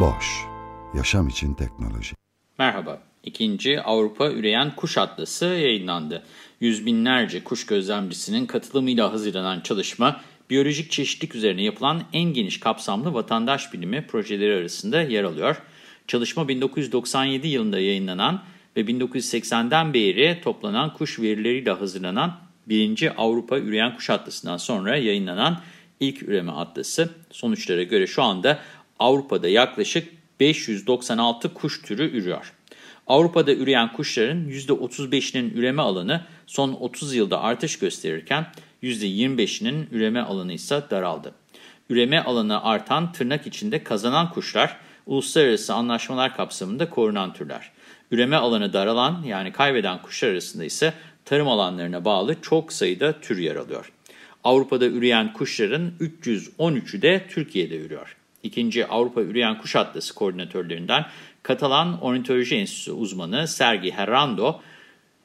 Boş, yaşam için teknoloji. Merhaba, ikinci Avrupa Üreyen Kuş Atlası yayınlandı. Yüz binlerce kuş gözlemcisinin katılımıyla hazırlanan çalışma, biyolojik çeşitlilik üzerine yapılan en geniş kapsamlı vatandaş bilimi projeleri arasında yer alıyor. Çalışma 1997 yılında yayınlanan ve 1980'den beri toplanan kuş verileriyle hazırlanan 1. Avrupa Üreyen Kuş Atlası'ndan sonra yayınlanan ilk üreme atlası. Sonuçlara göre şu anda Avrupa'da yaklaşık 596 kuş türü ürüyor. Avrupa'da üreyen kuşların %35'inin üreme alanı son 30 yılda artış gösterirken %25'inin üreme alanı ise daraldı. Üreme alanı artan tırnak içinde kazanan kuşlar uluslararası anlaşmalar kapsamında korunan türler. Üreme alanı daralan yani kaybeden kuşlar arasında ise tarım alanlarına bağlı çok sayıda tür yer alıyor. Avrupa'da üreyen kuşların 313'ü de Türkiye'de ürüyor. İkinci Avrupa Üreyen Kuş Atlası koordinatörlerinden Katalan Ornitoloji Enstitüsü uzmanı Sergi Herrando,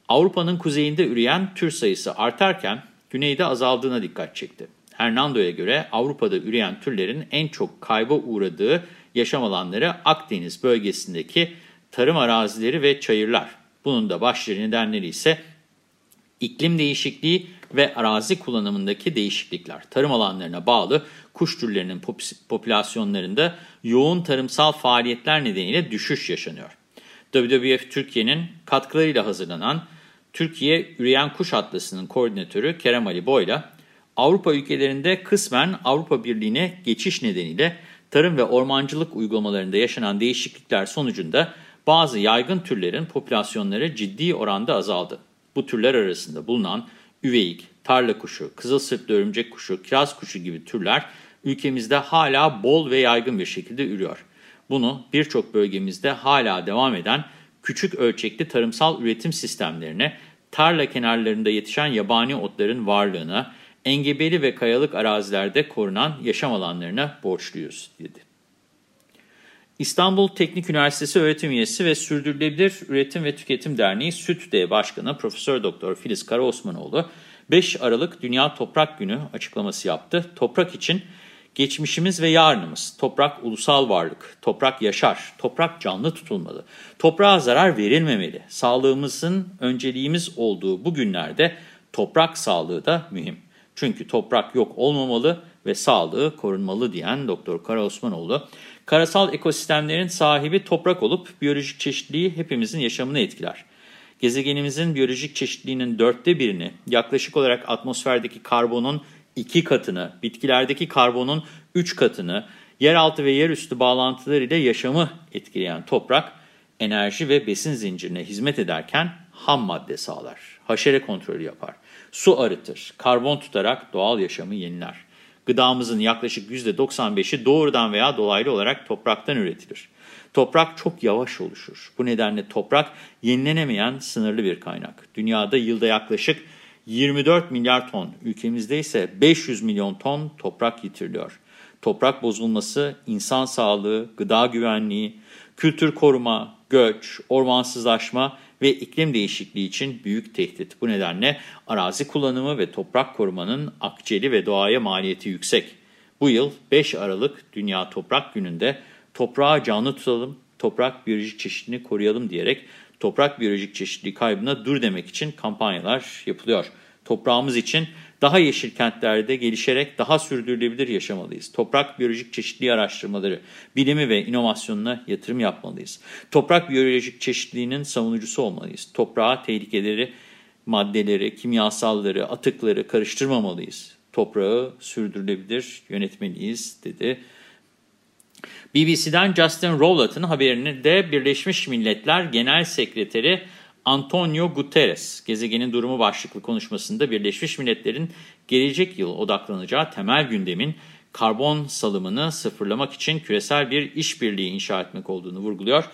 Avrupa'nın kuzeyinde üreyen tür sayısı artarken güneyde azaldığına dikkat çekti. Hernando'ya göre Avrupa'da üreyen türlerin en çok kayba uğradığı yaşam alanları Akdeniz bölgesindeki tarım arazileri ve çayırlar. Bunun da başlıca nedenleri ise iklim değişikliği ve arazi kullanımındaki değişiklikler. Tarım alanlarına bağlı kuş türlerinin popülasyonlarında yoğun tarımsal faaliyetler nedeniyle düşüş yaşanıyor. WWF Türkiye'nin katkılarıyla hazırlanan Türkiye Üreyen Kuş Atlası'nın koordinatörü Kerem Ali Boyla, Avrupa ülkelerinde kısmen Avrupa Birliği'ne geçiş nedeniyle tarım ve ormancılık uygulamalarında yaşanan değişiklikler sonucunda bazı yaygın türlerin popülasyonları ciddi oranda azaldı. Bu türler arasında bulunan üveyik, tarla kuşu, kızılsırtlı örümcek kuşu, kiraz kuşu gibi türler ülkemizde hala bol ve yaygın bir şekilde ürüyor. Bunu birçok bölgemizde hala devam eden küçük ölçekli tarımsal üretim sistemlerine, tarla kenarlarında yetişen yabani otların varlığına, engebeli ve kayalık arazilerde korunan yaşam alanlarına borçluyuz, dedi. İstanbul Teknik Üniversitesi öğretim üyesi ve Sürdürülebilir Üretim ve Tüketim Derneği SÜTDE Başkanı Profesör Doktor Filiz Karaosmanoğlu 5 Aralık Dünya Toprak Günü açıklaması yaptı. Toprak için geçmişimiz ve yarınımız. Toprak ulusal varlık. Toprak yaşar. Toprak canlı tutulmalı. Toprağa zarar verilmemeli. Sağlığımızın önceliğimiz olduğu bu günlerde toprak sağlığı da mühim. Çünkü toprak yok olmamalı ve sağlığı korunmalı diyen Doktor Kara Osmanoğlu, karasal ekosistemlerin sahibi toprak olup biyolojik çeşitliliği hepimizin yaşamını etkiler. Gezegenimizin biyolojik çeşitliliğinin dörtte birini, yaklaşık olarak atmosferdeki karbonun iki katını, bitkilerdeki karbonun üç katını, yeraltı ve yerüstü bağlantılarıyla yaşamı etkileyen toprak, enerji ve besin zincirine hizmet ederken ham madde sağlar, haşere kontrolü yapar, su arıtır, karbon tutarak doğal yaşamı yeniler. Gıdamızın yaklaşık %95'i doğrudan veya dolaylı olarak topraktan üretilir. Toprak çok yavaş oluşur. Bu nedenle toprak yenilenemeyen sınırlı bir kaynak. Dünyada yılda yaklaşık 24 milyar ton, ülkemizde ise 500 milyon ton toprak yitiriliyor. Toprak bozulması, insan sağlığı, gıda güvenliği, kültür koruma, göç, ormansızlaşma ve iklim değişikliği için büyük tehdit. Bu nedenle arazi kullanımı ve toprak korumanın akçeli ve doğaya maliyeti yüksek. Bu yıl 5 Aralık Dünya Toprak Günü'nde toprağı canlı tutalım, toprak biyolojik çeşitliliğini koruyalım diyerek toprak biyolojik çeşitliliği kaybına dur demek için kampanyalar yapılıyor. Toprağımız için daha yeşil kentlerde gelişerek daha sürdürülebilir yaşamalıyız. Toprak biyolojik çeşitliliği araştırmaları, bilimi ve inovasyonuna yatırım yapmalıyız. Toprak biyolojik çeşitliliğinin savunucusu olmalıyız. Toprağa tehlikeleri, maddeleri, kimyasalları, atıkları karıştırmamalıyız. Toprağı sürdürülebilir yönetmeliyiz dedi. BBC'den Justin Rowlatt'ın haberini de Birleşmiş Milletler Genel Sekreteri Antonio Guterres, gezegenin durumu başlıklı konuşmasında Birleşmiş Milletler'in gelecek yıl odaklanacağı temel gündemin karbon salımını sıfırlamak için küresel bir işbirliği inşa etmek olduğunu vurguluyor.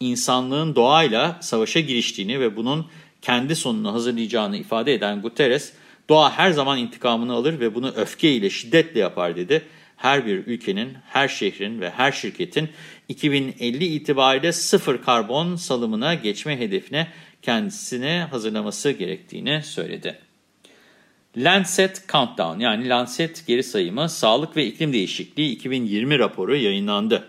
İnsanlığın doğayla savaşa giriştiğini ve bunun kendi sonunu hazırlayacağını ifade eden Guterres, doğa her zaman intikamını alır ve bunu öfkeyle, şiddetle yapar dedi. Her bir ülkenin, her şehrin ve her şirketin 2050 itibariyle sıfır karbon salımına geçme hedefine kendisini hazırlaması gerektiğini söyledi. Lancet Countdown yani Lancet geri sayımı Sağlık ve İklim Değişikliği 2020 raporu yayınlandı.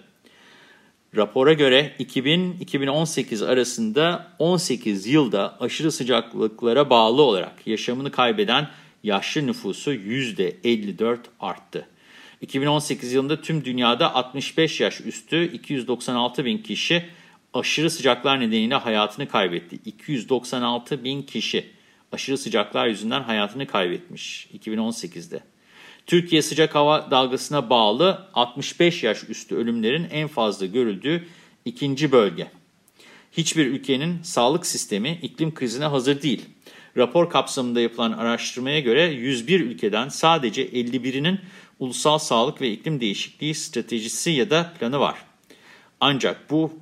Rapora göre 2000-2018 arasında 18 yılda aşırı sıcaklıklara bağlı olarak yaşamını kaybeden yaşlı nüfusu %54 arttı. 2018 yılında tüm dünyada 65 yaş üstü 296 bin kişi aşırı sıcaklar nedeniyle hayatını kaybetti. 296 bin kişi aşırı sıcaklar yüzünden hayatını kaybetmiş 2018'de. Türkiye sıcak hava dalgasına bağlı 65 yaş üstü ölümlerin en fazla görüldüğü ikinci bölge. Hiçbir ülkenin sağlık sistemi iklim krizine hazır değil. Rapor kapsamında yapılan araştırmaya göre 101 ülkeden sadece 51'inin ulusal sağlık ve iklim değişikliği stratejisi ya da planı var. Ancak bu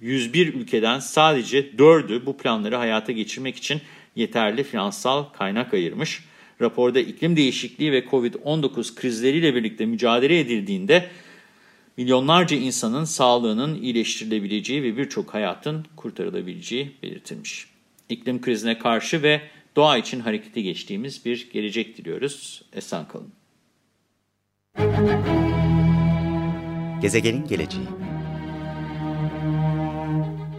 101 ülkeden sadece 4'ü bu planları hayata geçirmek için yeterli finansal kaynak ayırmış. Raporda iklim değişikliği ve COVID-19 krizleriyle birlikte mücadele edildiğinde milyonlarca insanın sağlığının iyileştirilebileceği ve birçok hayatın kurtarılabileceği belirtilmiş. İklim krizine karşı ve doğa için harekete geçtiğimiz bir gelecek diliyoruz. Esen kalın. Gezegenin geleceği